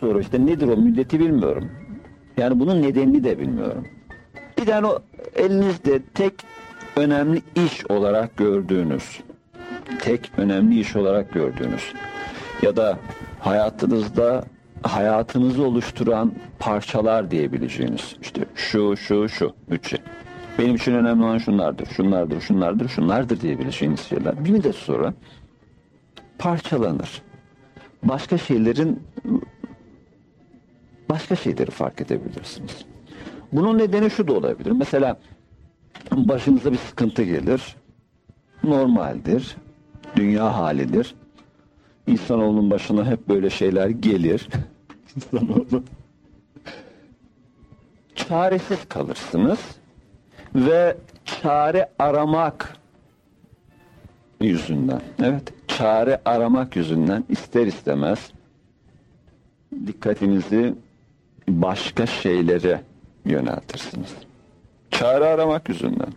sonra işte nedir o müddeti bilmiyorum. Yani bunun nedenini de bilmiyorum. Bir tane o elinizde tek önemli iş olarak gördüğünüz, tek önemli iş olarak gördüğünüz ya da hayatınızda hayatınızı oluşturan parçalar diyebileceğiniz işte şu şu şu şey. Benim için önemli olan şunlardır, şunlardır, şunlardır, şunlardır diyebileceğiniz şeyler. Bir müddet sonra parçalanır. Başka şeylerin başka şeyleri fark edebilirsiniz. Bunun nedeni şu da olabilir. Mesela başınıza bir sıkıntı gelir. Normaldir. Dünya halidir. İnsanoğlunun başına hep böyle şeyler gelir. İnsanoğlu. Çaresiz kalırsınız ve çare aramak yüzünden, evet, çare aramak yüzünden ister istemez dikkatinizi başka şeylere yöneltirsiniz. Çare aramak yüzünden.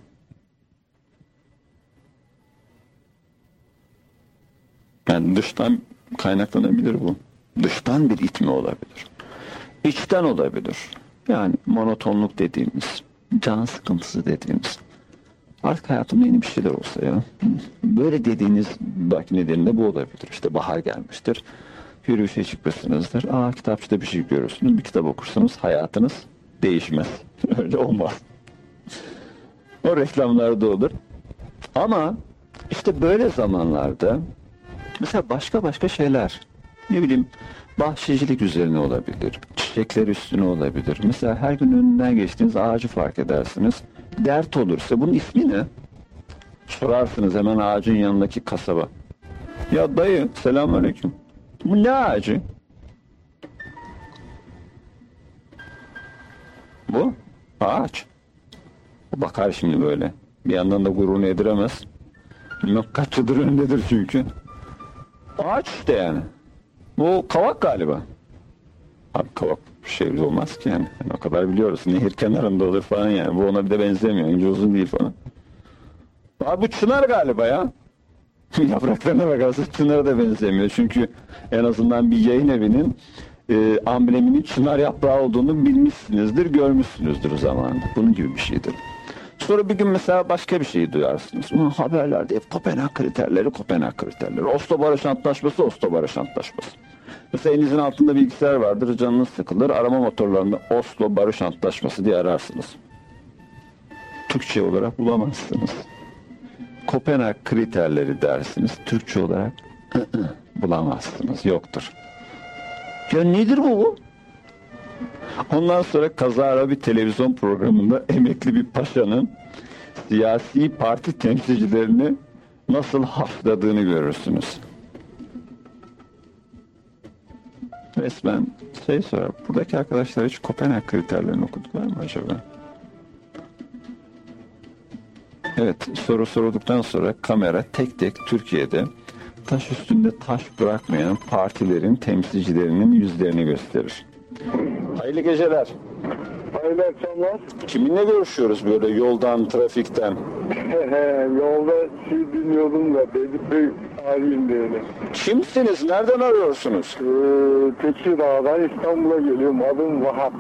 Yani dıştan kaynaklanabilir bu. Dıştan bir itme olabilir. İçten olabilir. Yani monotonluk dediğimiz, can sıkıntısı dediğimiz. Artık hayatımda yeni bir şeyler olsa ya. Böyle dediğiniz belki nedeninde bu olabilir. İşte bahar gelmiştir. Yürüyüşe çıkmışsınızdır. Aa kitapçıda bir şey görürsünüz. Bir kitap okursunuz. Hayatınız değişmez. Öyle olmaz. O reklamlarda olur. Ama işte böyle zamanlarda mesela başka başka şeyler ne bileyim bahçecilik üzerine olabilir. Çiçekler üstüne olabilir. Mesela her gün önünden geçtiğiniz ağacı fark edersiniz. Dert olursa bunun ismi ne? Sorarsınız hemen ağacın yanındaki kasaba. Ya dayı selamünaleyküm. Ağacı? Bu ağaç. Bakar şimdi böyle. Bir yandan da gururunu yediremez. Bilmem kaç yıldır önündedir çünkü. Ağaç işte yani. Bu kavak galiba. Abi kavak bir şey olmaz ki yani. yani. O kadar biliyoruz. Nehir kenarında olur falan yani. Bu ona bir de benzemiyor. İnce uzun değil falan. Abi bu çınar galiba ya. Yapraklarına bakarsanız çınara da benzemiyor. Çünkü en azından bir yayın evinin e, ambleminin çınar yaprağı olduğunu bilmişsinizdir, görmüşsünüzdür zamanında. Bunun gibi bir şeydir. Sonra bir gün mesela başka bir şeyi duyarsınız. Ulan haberlerde hep Kopenhag kriterleri, Kopenhag kriterleri. Oslo Barış Antlaşması, Oslo Barış Antlaşması. Mesela elinizin altında bilgisayar vardır, canınız sıkılır. Arama motorlarında Oslo Barış Antlaşması diye ararsınız. Türkçe olarak bulamazsınız. Kopenhag kriterleri dersiniz. Türkçe olarak bulamazsınız. Yoktur. Ya nedir bu? Ondan sonra kazara bir televizyon programında emekli bir paşanın siyasi parti temsilcilerini nasıl hafladığını görürsünüz. Resmen şey sorar. Buradaki arkadaşlar hiç Kopenhag kriterlerini okudular mı acaba? Evet soru sorduktan sonra kamera tek tek Türkiye'de taş üstünde taş bırakmayan partilerin temsilcilerinin yüzlerini gösterir. Hayırlı geceler. Hayırlı akşamlar. Kiminle görüşüyoruz böyle yoldan, trafikten? Yolda şey dinliyordum da Bedip Bey arayayım diyelim. Kimsiniz? Nereden arıyorsunuz? Ee, Tekirdağ'dan İstanbul'a geliyorum. Adım Vahap.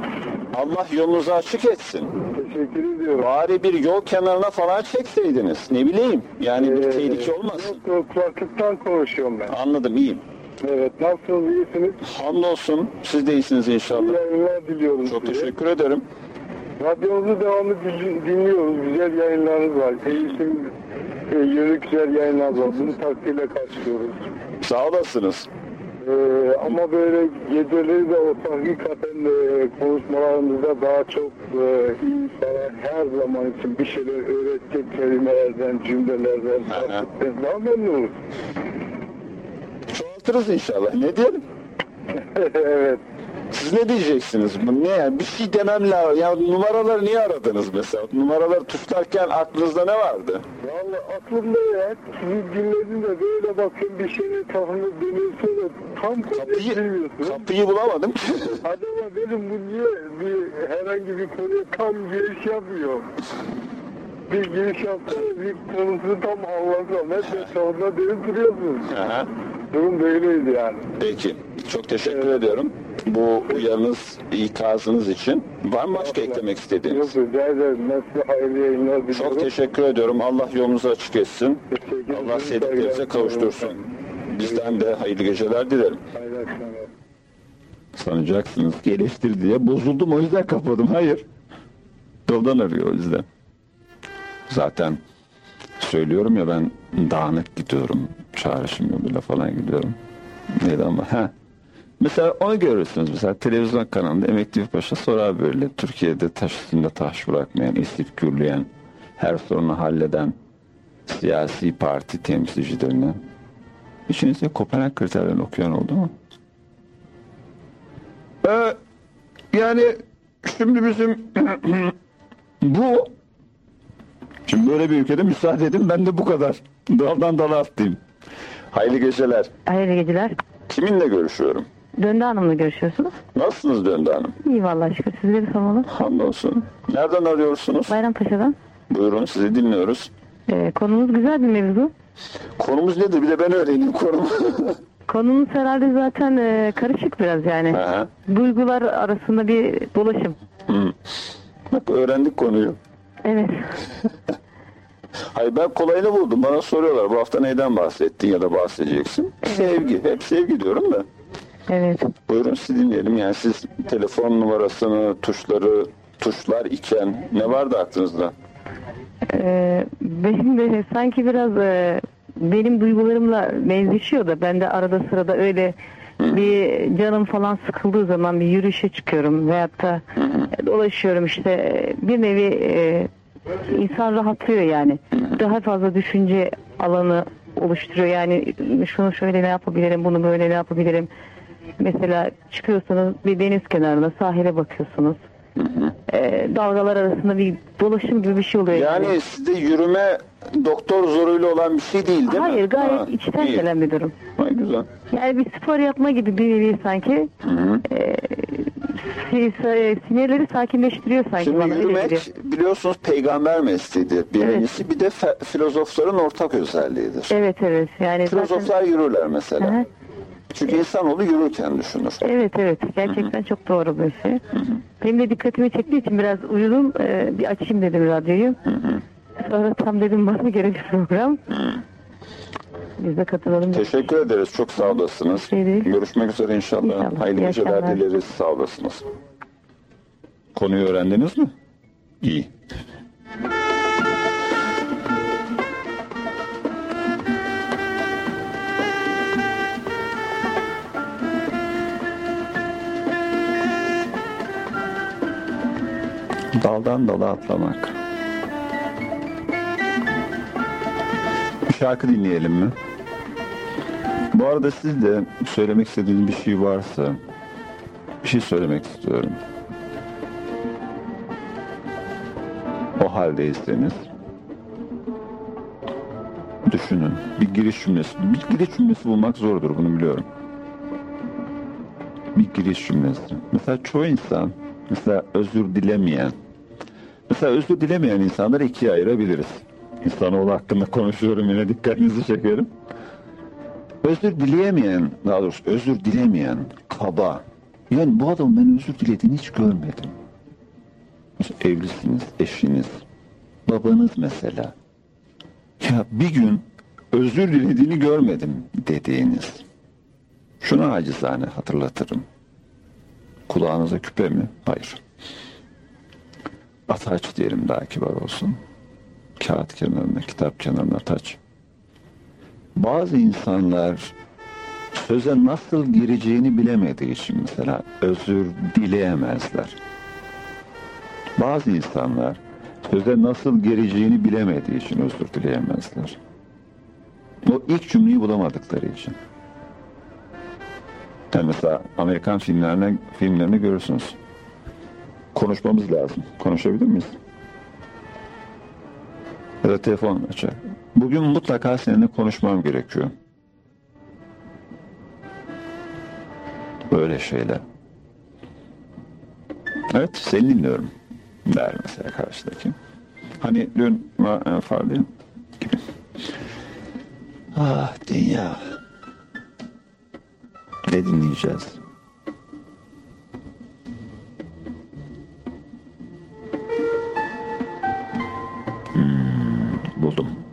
Allah yolunuzu açık etsin. Teşekkür ediyorum. Bari bir yol kenarına falan çekseydiniz. Ne bileyim. Yani bir Ee, tehlike olmasın. Yok, yok, kulaklıktan konuşuyorum ben. Anladım, iyiyim. Evet, nasılsınız, iyisiniz? Hamdolsun. Siz de iyisiniz İyi inşallah. yayınlar diliyorum Çok size. teşekkür ederim. Radyonuzu devamlı din- dinliyoruz. Güzel yayınlarınız var. Eğitim e, yönü güzel yayınlar var. Bunu takdirle karşılıyoruz. Sağ olasınız. Ee, ama böyle geceleri de o hakikaten e, konuşmalarımızda daha çok e, insana her zaman için bir şeyler öğretecek kelimelerden, cümlelerden daha memnunuz. Çoğaltırız inşallah. Ne diyelim? evet. Siz ne diyeceksiniz? Ne yani? Bir şey demem lazım. Ya numaraları niye aradınız mesela? Numaraları tuşlarken aklınızda ne vardı? Vallahi aklımda ya. Sizi dinledim de böyle bakıyorum bir şeyin kafamda dönüyorsa da tam Kapıyı, kapıyı bulamadım. Acaba benim bu niye bir herhangi bir konuya tam giriş yapmıyor? Bir giriş yapsa bir konusunu tam anlatsam. Hep etrafında dönüp duruyorsunuz. Durum böyleydi yani. Peki. Çok teşekkür ediyorum. bu uyarınız, ikazınız için. Var mı başka eklemek istediğiniz? Yok rica ederim. Nasıl hayırlı yayınlar diliyorum. Çok teşekkür ediyorum. Allah yolunuzu açık etsin. Allah sevdiklerinize kavuştursun. Bizden de hayırlı geceler dilerim. Hayırlı akşamlar. Sanacaksınız ki eleştiri diye bozuldum o yüzden kapadım. Hayır. Yoldan arıyor o yüzden. Zaten söylüyorum ya ben dağınık gidiyorum. Çağrışım yoluyla falan gidiyorum. Neydi ama ha. Mesela onu görürsünüz mesela televizyon kanalında emekli bir paşa sorar böyle Türkiye'de taş üstünde taş bırakmayan, istif gürleyen, her sorunu halleden siyasi parti temsilcilerine. İçinizde Kopenhag kriterlerini okuyan oldu mu? Ee, yani şimdi bizim bu şimdi böyle bir ülkede müsaade edin ben de bu kadar daldan dala atlayayım. Hayırlı geceler. Hayırlı geceler. Kiminle görüşüyorum? Döndü Hanım'la görüşüyorsunuz. Nasılsınız Döndü Hanım? İyi vallahi şükür. Sizleri sormalı. Hamdolsun. Nereden arıyorsunuz? Bayrampaşa'dan. Buyurun sizi dinliyoruz. Ee, konumuz güzel bir mevzu. Konumuz nedir? Bir de ben öğreneyim konumu. Konumuz herhalde zaten e, karışık biraz yani. Aha. Duygular arasında bir dolaşım. Hı. Bak öğrendik konuyu. Evet. Hayır ben kolayını buldum. Bana soruyorlar bu hafta neyden bahsettin ya da bahsedeceksin. Sevgi. Hep sevgi diyorum da. Evet. Buyurun sizi dinleyelim. Yani siz telefon numarasını, tuşları, tuşlar iken ne vardı aklınızda? Ee, benim de sanki biraz e, benim duygularımla benzeşiyor da ben de arada sırada öyle bir canım falan sıkıldığı zaman bir yürüyüşe çıkıyorum veyahut da dolaşıyorum işte bir nevi e, insan rahatlıyor yani daha fazla düşünce alanı oluşturuyor yani şunu şöyle ne yapabilirim bunu böyle ne yapabilirim mesela çıkıyorsunuz bir deniz kenarına sahile bakıyorsunuz E, dalgalar arasında bir dolaşım gibi bir şey oluyor Yani sizde yürüme doktor zoruyla olan bir şey değil değil mi? Hayır gayet Ha, içten iyi. gelen bir durum. Ha, güzel. Yani bir spor yapma gibi bir nevi sanki. Ee, si- si- sinirleri sakinleştiriyor sanki Şimdi bana yürümek biliyorsunuz peygamber mesleğidir. Birincisi bir de filozofların ortak özelliğidir. Evet evet yani zaten Filozoflar yürürler mesela. Hı hı. Çünkü insanoğlu yürürken düşünür. evet evet gerçekten çok doğru bir şey. Benim de dikkatimi çektiği için biraz uyudum Ee, bir açayım dedim radyoyu. Sonra tam dedim bana göre bir program. Biz de katılalım. Teşekkür ederiz. Çok sağ olasınız. Şey. Görüşmek üzere inşallah. İnşallah. Hayırlı İyi geceler akşamlar. dileriz. Sağ olasınız. Konuyu öğrendiniz mi? İyi. Daldan dala atlamak. Şarkı dinleyelim mi? Bu arada siz de söylemek istediğiniz bir şey varsa bir şey söylemek istiyorum. O haldeyseniz düşünün. Bir giriş cümlesi. Bir giriş cümlesi bulmak zordur bunu biliyorum. Bir giriş cümlesi. Mesela çoğu insan mesela özür dilemeyen mesela özür dilemeyen insanları ikiye ayırabiliriz. İnsanoğlu hakkında konuşuyorum yine dikkatinizi çekerim. Özür dileyemeyen, daha doğrusu özür dilemeyen, kaba. Yani bu adamın ben özür dilediğini hiç görmedim. Evlisiniz, eşiniz, babanız mesela. Ya bir gün özür dilediğini görmedim dediğiniz. Şunu acizane hatırlatırım. Kulağınıza küpe mi? Hayır. Ataç diyelim daha kibar olsun. Kağıt kenarına, kitap kenarına taç. Bazı insanlar söze nasıl gireceğini bilemediği için mesela özür dileyemezler. Bazı insanlar söze nasıl gireceğini bilemediği için özür dileyemezler. O ilk cümleyi bulamadıkları için. Yani mesela Amerikan filmlerine, filmlerini görürsünüz. Konuşmamız lazım. Konuşabilir miyiz? Da telefon açar. Bugün mutlaka seninle konuşmam gerekiyor. Böyle şeyler. Evet seni dinliyorum. Der mesela karşıdaki. Hani dün e, Farley gibi. Ah dünya. Ne dinleyeceğiz? buldum.''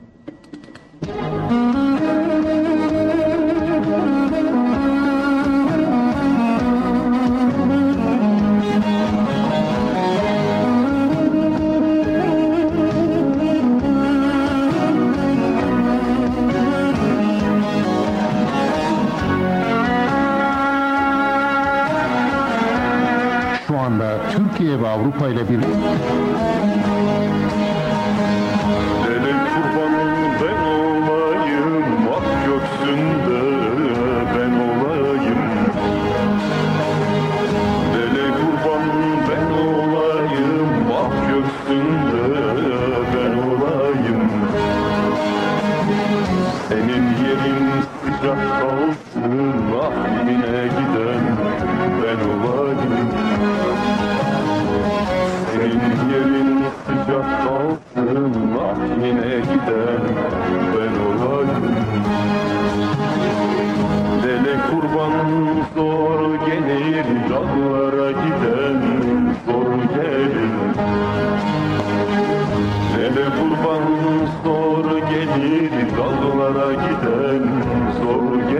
Yine giden ben olayım senin yerin sıcak kalsın Ah yine giden ben olayım Dele kurban zor gelir Dağlara giden zor gelir. Dele kurban zor gelir Dağlara giden zor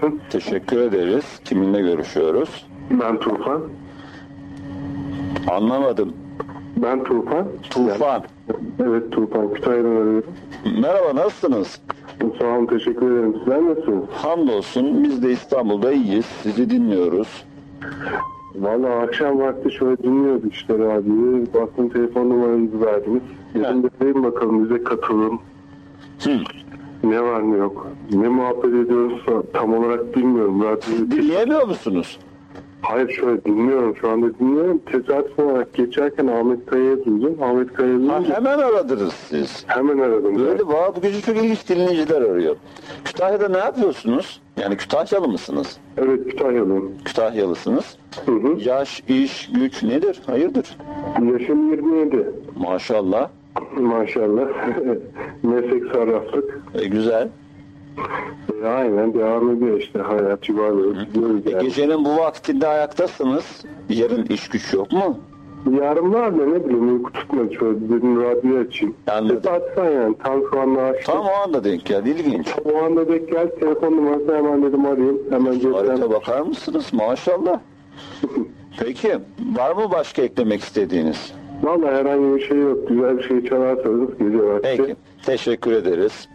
gelsin. Teşekkür ederiz. Kiminle görüşüyoruz? Ben Tufan. Anlamadım. Ben Tufan. Tufan. Evet Tufan. Kütahya'dan arıyorum. Merhaba nasılsınız? Sağ olun teşekkür ederim. Sizler nasılsınız? Hamdolsun biz de İstanbul'da iyiyiz. Sizi dinliyoruz. Valla akşam vakti şöyle dinliyorduk işte radyoyu. Baktım telefon numaranızı verdiniz. Dedim de bakalım bize katılın. Hı. Ne var ne yok. Ne muhabbet ediyoruz tam olarak bilmiyorum. Radyoyu Dinleyemiyor musunuz? Hayır şöyle dinliyorum şu anda dinliyorum. Tesadüf olarak geçerken Ahmet Kaya'ya duydum. Ahmet Kaya'ya Ha, duyunca hemen aradınız siz. hemen aradım. Böyle va bu gece çok ilginç dinleyiciler arıyor. Kütahya'da ne yapıyorsunuz? Yani Kütahyalı mısınız? Evet Kütahya'lıyım. Kütahyalısınız. Hı hı. Yaş, iş, güç nedir? Hayırdır? Yaşım 27. Maşallah. Maşallah. Meslek sarraflık. E, güzel. E, aynen devam ediyor işte hayat yuvarlıyor. E, yani. gecenin bu vaktinde ayaktasınız. Yarın iş güç yok mu? Yarın var da ne bileyim uyku tutmadı şöyle dedim radyoyu açayım. Anladım. Tesadüfen yani tam şu anda açtım. Tam o anda denk geldi. İlginç. O anda denk geldi telefon numarası hemen dedim arayayım. Hemen Harita bakar mısınız? Maşallah. Peki var mı başka eklemek istediğiniz? Valla herhangi bir şey yok. Güzel bir şey çalarsanız gece vakti. Peki. Teşekkür ederiz.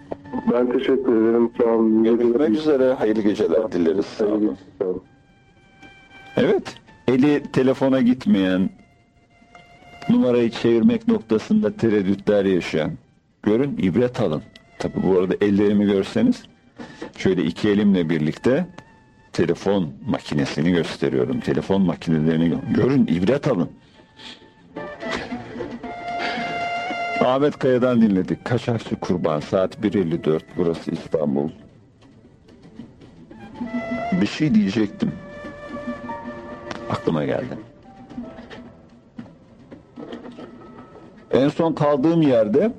Ben teşekkür ederim. Sağ olun. İyi Görüşmek geceler. üzere. Hayırlı geceler dileriz. Sağ olun. Sağ olun. Evet. Eli telefona gitmeyen, numarayı çevirmek noktasında tereddütler yaşayan. Görün, ibret alın. Tabi bu arada ellerimi görseniz, şöyle iki elimle birlikte telefon makinesini gösteriyorum. Telefon makinelerini gö- görün, ibret alın. Ahmet Kaya'dan dinledik. Kaçakçı Kurban saat 1.54 burası İstanbul. Bir şey diyecektim. Aklıma geldi. En son kaldığım yerde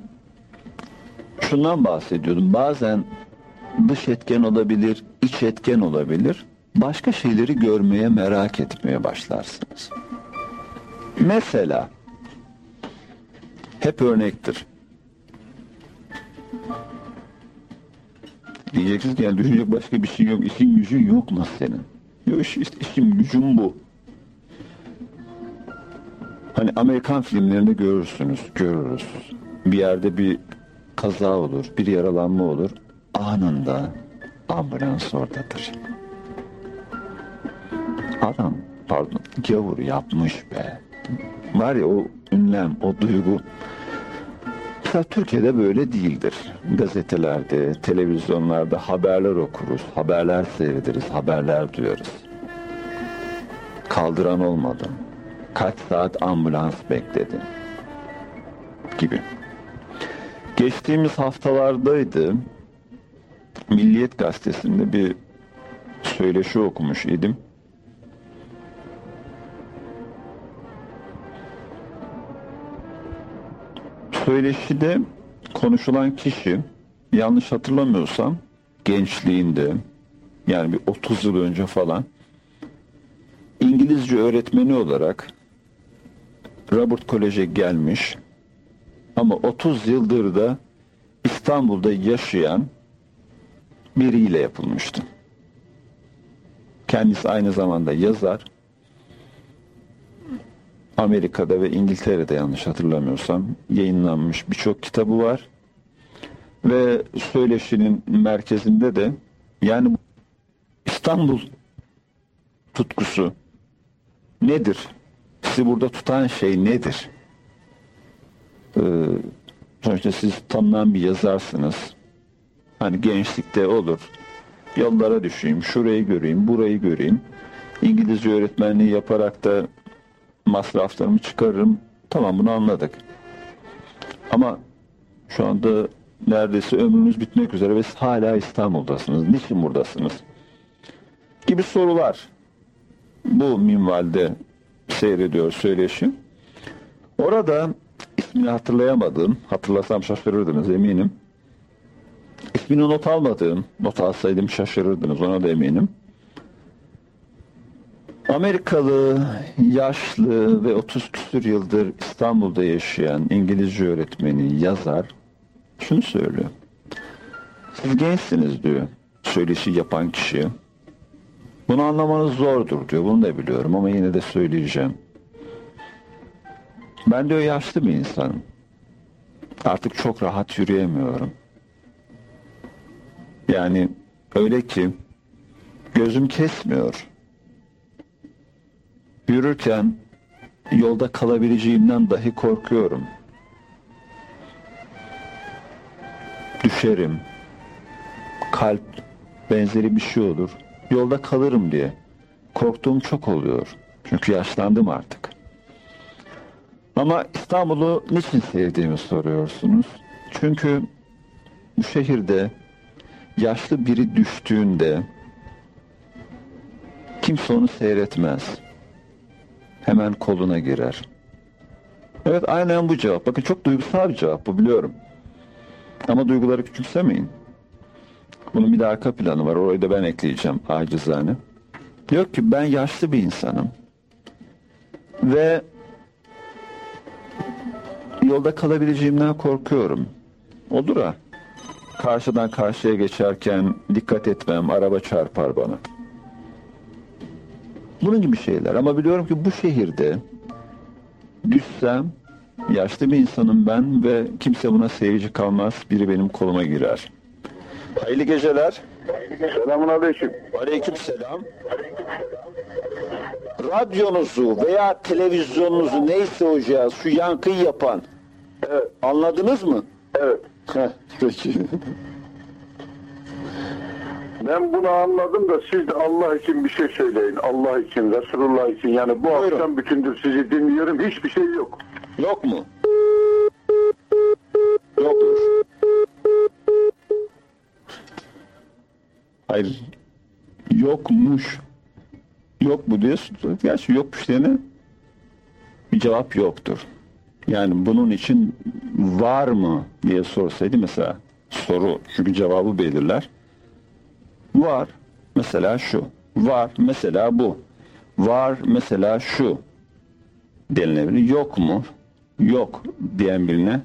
şundan bahsediyordum. Bazen dış etken olabilir, iç etken olabilir. Başka şeyleri görmeye, merak etmeye başlarsınız. Mesela hep örnektir. Diyeceksiniz ki yani düşünecek başka bir şey yok. İşin gücün yok mu senin? Yok iş, işte işim gücüm bu. Hani Amerikan filmlerinde görürsünüz, görürüz. Bir yerde bir kaza olur, bir yaralanma olur. Anında ambulans oradadır. Adam, pardon, gavur yapmış be. Var ya o ünlem, o duygu. Mesela Türkiye'de böyle değildir. Gazetelerde, televizyonlarda haberler okuruz, haberler seyrederiz, haberler duyarız. Kaldıran olmadı. Kaç saat ambulans bekledi gibi. Geçtiğimiz haftalardaydı. Milliyet gazetesinde bir söyleşi okumuş idim. Söyleşide konuşulan kişi yanlış hatırlamıyorsam gençliğinde yani bir 30 yıl önce falan İngilizce öğretmeni olarak Robert Kolej'e gelmiş ama 30 yıldır da İstanbul'da yaşayan biriyle yapılmıştı. Kendisi aynı zamanda yazar. Amerika'da ve İngiltere'de yanlış hatırlamıyorsam yayınlanmış birçok kitabı var. Ve söyleşinin merkezinde de yani İstanbul tutkusu nedir? Sizi burada tutan şey nedir? Ee, sonuçta siz tanınan bir yazarsınız. Hani gençlikte olur. Yollara düşeyim, şurayı göreyim, burayı göreyim. İngilizce öğretmenliği yaparak da masraflarımı çıkarırım. Tamam bunu anladık. Ama şu anda neredeyse ömrünüz bitmek üzere ve hala İstanbul'dasınız. Niçin buradasınız? Gibi sorular bu minvalde seyrediyor söyleşim. Orada ismini hatırlayamadığım, hatırlasam şaşırırdınız eminim. İsmini not almadığım, not alsaydım şaşırırdınız ona da eminim. Amerikalı, yaşlı ve 30 küsur yıldır İstanbul'da yaşayan İngilizce öğretmeni, yazar şunu söylüyor. Siz gençsiniz diyor söyleşi yapan kişi. Bunu anlamanız zordur diyor. Bunu da biliyorum ama yine de söyleyeceğim. Ben diyor yaşlı bir insanım. Artık çok rahat yürüyemiyorum. Yani öyle ki gözüm kesmiyor. Yürürken yolda kalabileceğimden dahi korkuyorum. Düşerim. Kalp benzeri bir şey olur. Yolda kalırım diye. Korktuğum çok oluyor. Çünkü yaşlandım artık. Ama İstanbul'u niçin sevdiğimi soruyorsunuz. Çünkü bu şehirde yaşlı biri düştüğünde kimse onu seyretmez. Hemen koluna girer. Evet aynen bu cevap. Bakın çok duygusal bir cevap bu biliyorum. Ama duyguları küçümsemeyin. Bunun bir de arka planı var. Orayı da ben ekleyeceğim acizane. Diyor ki ben yaşlı bir insanım. Ve yolda kalabileceğimden korkuyorum. Olur ha. Karşıdan karşıya geçerken dikkat etmem, araba çarpar bana. Bunun gibi şeyler. Ama biliyorum ki bu şehirde düşsem yaşlı bir insanım ben ve kimse buna seyirci kalmaz. Biri benim koluma girer. Hayırlı geceler. Selamun aleyküm. Aleyküm selam. radyonuzu veya televizyonunuzu neyse cihaz şu yankıyı yapan Evet, anladınız mı? evet. Heh, peki. Ben bunu anladım da siz de Allah için bir şey söyleyin. Allah için, Resulullah için. Yani bu Buyurun. akşam bütündür sizi dinliyorum. Hiçbir şey yok. Yok mu? Yokmuş. Hayır. Yokmuş. Yok mu diye sor- Gerçi yokmuş diyene bir cevap yoktur. Yani bunun için var mı diye sorsaydı mesela soru çünkü cevabı belirler. Var mesela şu. Var mesela bu. Var mesela şu denilebilir. Yok mu? Yok diyen birine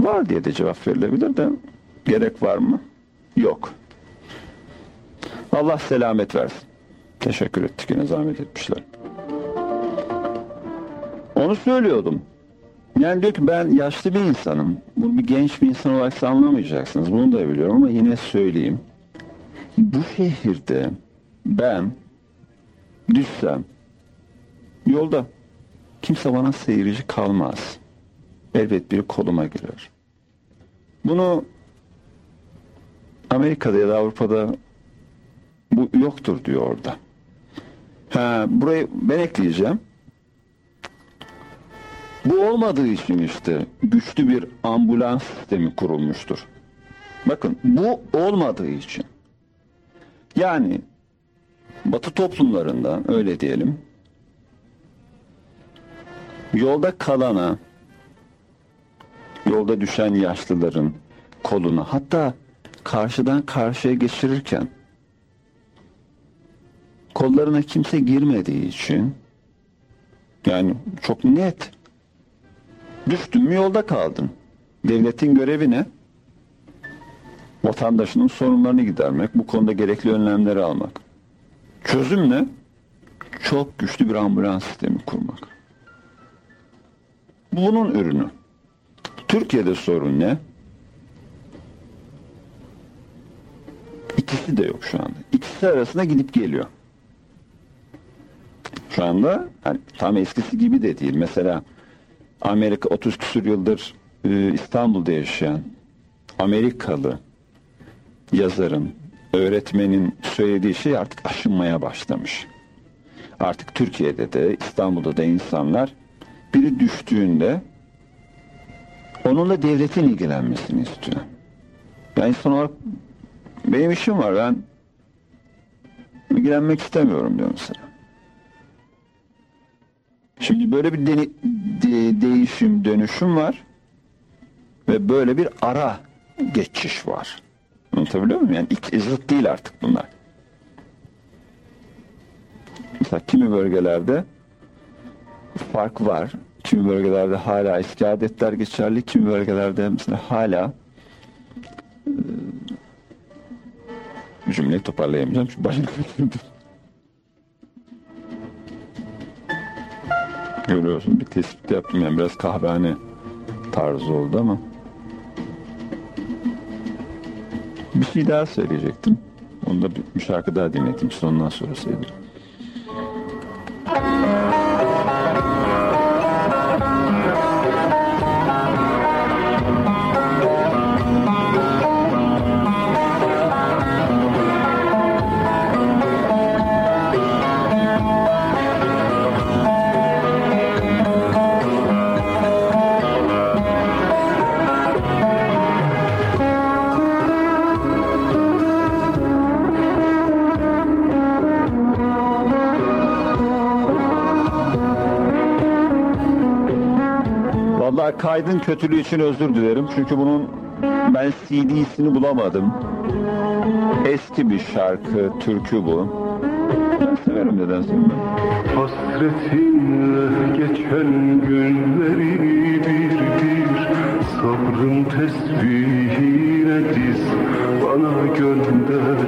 var diye de cevap verilebilir de gerek var mı? Yok. Allah selamet versin. Teşekkür ettik yine zahmet etmişler. Onu söylüyordum. Yani diyor ki ben yaşlı bir insanım. Bunu bir genç bir insan olarak anlamayacaksınız. Bunu da biliyorum ama yine söyleyeyim. Bu şehirde ben düşsem yolda kimse bana seyirci kalmaz. Elbet biri koluma girer. Bunu Amerika'da ya da Avrupa'da bu yoktur diyor orada. Ha, burayı ben ekleyeceğim. Bu olmadığı için işte güçlü bir ambulans sistemi kurulmuştur. Bakın bu olmadığı için. Yani Batı toplumlarında öyle diyelim. Yolda kalana, yolda düşen yaşlıların koluna hatta karşıdan karşıya geçirirken kollarına kimse girmediği için yani çok net düştün mü yolda kaldın. Devletin görevi ne? Vatandaşının sorunlarını gidermek, bu konuda gerekli önlemleri almak. Çözüm ne? Çok güçlü bir ambulans sistemi kurmak. Bunun ürünü. Türkiye'de sorun ne? İkisi de yok şu anda. İkisi arasında gidip geliyor. Şu anda hani tam eskisi gibi de değil. Mesela Amerika 30 küsur yıldır e, İstanbul'da yaşayan Amerikalı yazarın, öğretmenin söylediği şey artık aşınmaya başlamış. Artık Türkiye'de de İstanbul'da da insanlar biri düştüğünde onunla devletin ilgilenmesini istiyor. Yani insan olarak benim işim var ben ilgilenmek istemiyorum diyor mesela. Şimdi böyle bir deni- de- değişim, dönüşüm var ve böyle bir ara geçiş var. Anlatabiliyor muyum? Yani ilk zıt değil artık bunlar. Mesela kimi bölgelerde fark var. Kimi bölgelerde hala eski adetler geçerli. Kimi bölgelerde mesela hala e, cümleyi toparlayamayacağım çünkü başını. Görüyorsun bir tespit yaptım yani biraz kahvehane tarzı oldu ama bir şey daha söyleyecektim. Onu da bir, şarkı daha dinleteyim size ondan sonra söylerim. Kaydın kötülüğü için özür dilerim. Çünkü bunun ben CD'sini bulamadım. Eski bir şarkı, türkü bu. Ben severim nedense. Hasretinle geçen günleri bir bir Sabrın tesbihine diz Bana gönder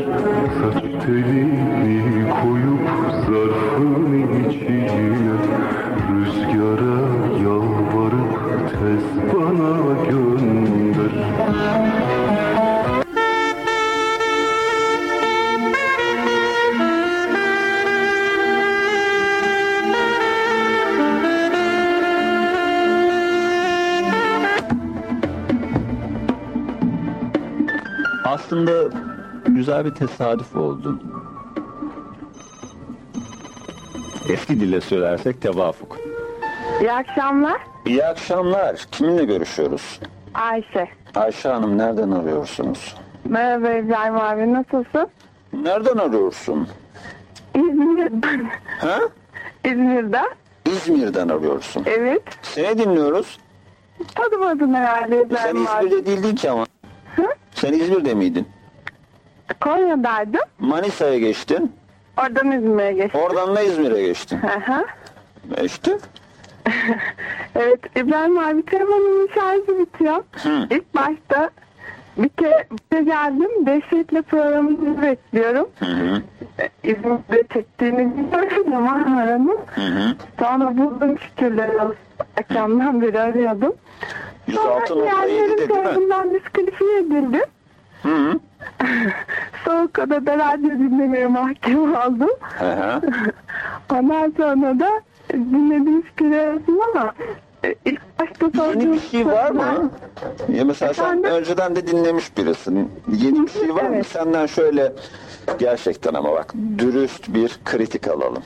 saç telini koyup zarfın güzel bir tesadüf oldu. Eski dille söylersek tevafuk. İyi akşamlar. İyi akşamlar. Kiminle görüşüyoruz? Ayşe. Ayşe Hanım nereden arıyorsunuz? Merhaba İbrahim abi nasılsın? Nereden arıyorsun? İzmir'den. Ha? İzmir'den. İzmir'den arıyorsun. Evet. Seni dinliyoruz. Tanımadın herhalde Sen İbrahim abi. İzmir'de değildin ki ama. Hı? Sen İzmir'de miydin? Konya'daydım. Manisa'ya geçtin. Oradan İzmir'e geçtim. Oradan da İzmir'e geçtin. Hı hı. E İşte. evet İbrahim abi telefonumun şarjı bitiyor. Hı. İlk başta bir kere buraya geldim. Dehşetle programınızı bekliyorum. Hı hı. E, İzmir'de çektiğini biliyorum ama aranın. Hı hı. Sonra buldum şükürler olsun. Akşamdan beri arıyordum. Sonra 106.7 yerlerim dedi mi? tarafından diskalifiye edildim. Hı hı. Soğuk odada radyo dinlemeye mahkum oldum. Hı hı. Ondan sonra da dinlediğim şükürler ama e, ilk başta Yeni bir şey var mı? Ya mesela sen Efendim? önceden de dinlemiş birisin. Yeni bir şey var mı? Evet. Senden şöyle gerçekten ama bak dürüst bir kritik alalım.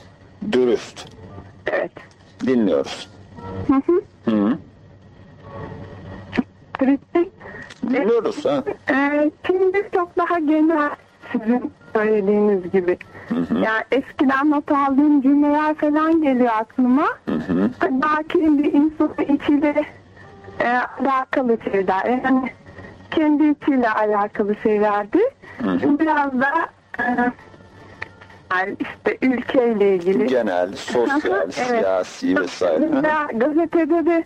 Dürüst. Evet. Dinliyoruz. Hı hı. Hı hı. Kritik. Dinliyoruz ha. Ee, şimdi çok daha genel sizin söylediğiniz gibi. Yani eskiden not aldığım cümleler falan geliyor aklıma. Belki bir insanın içiyle e, alakalı şeyler. Yani kendi içiyle alakalı şeylerdi. Şimdi biraz da e, yani işte ülkeyle ilgili. Genel, sosyal, siyasi vesaire. Mesela gazetede de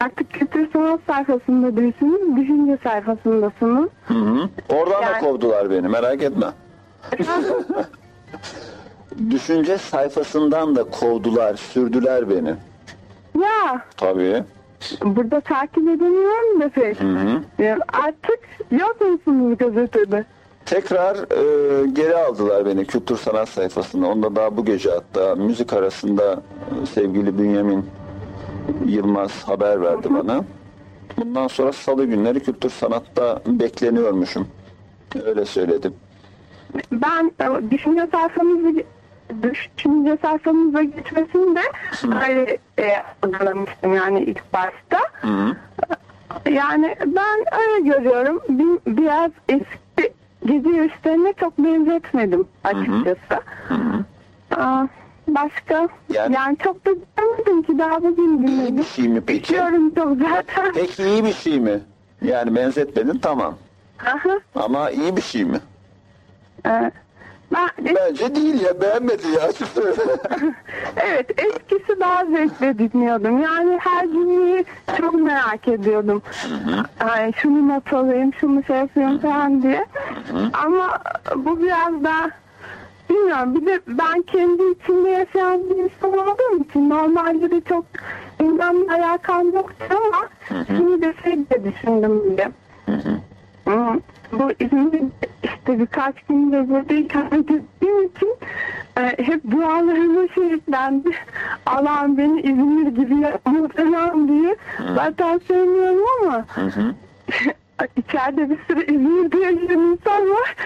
artık kültür sanat sayfasında değilsiniz, düşünce sayfasındasınız. Hı hı. Oradan da Yani- kovdular beni merak etme. Düşünce sayfasından da kovdular, sürdüler beni. ya Tabii. burada takip edemiyorum da pek. Hı hı. Yani artık yok musunuz gazetede? Tekrar e, geri aldılar beni kültür sanat sayfasında. Onda daha bu gece hatta müzik arasında e, sevgili Bünyamin Yılmaz haber verdi bana. Bundan sonra salı günleri kültür sanatta bekleniyormuşum. Öyle söyledim. Ben e, düşünce sayfamızı düşünce sayfamıza geçmesini de öyle e, algılamıştım yani ilk başta. Hı hı. Yani ben öyle görüyorum. Bir, biraz eski gece üstlerine çok benzetmedim açıkçası. Aa, başka Yani- yani, çok da görmedim ki daha bugün İyi bir dinledim. şey mi peki? Biliyorum çok zaten. Peki iyi bir şey mi? Yani benzetmedin tamam. Aha, Ama iyi bir şey mi? e, ben, Bence değil ya beğenmedi ya evet eskisi daha zevkle dinliyordum. Yani her cümleyi çok merak ediyordum. Ay, şunu not alayım, şunu şey yapıyorum falan diye. Ama bu biraz daha bilmiyorum. Bir de ben kendi içinde yaşayan bir insan olduğum için normalde de çok gündemle alakam yoktu ama şimdi de şey de düşündüm bile. Bu İzmir işte birkaç gündür burada ikamet ettiğim için e, hep dualarıma şehitlendi. Allah'ım beni İzmir gibi yapma falan diye. Zaten sevmiyorum ama içeride bir sürü İzmir'de yaşayan insan var.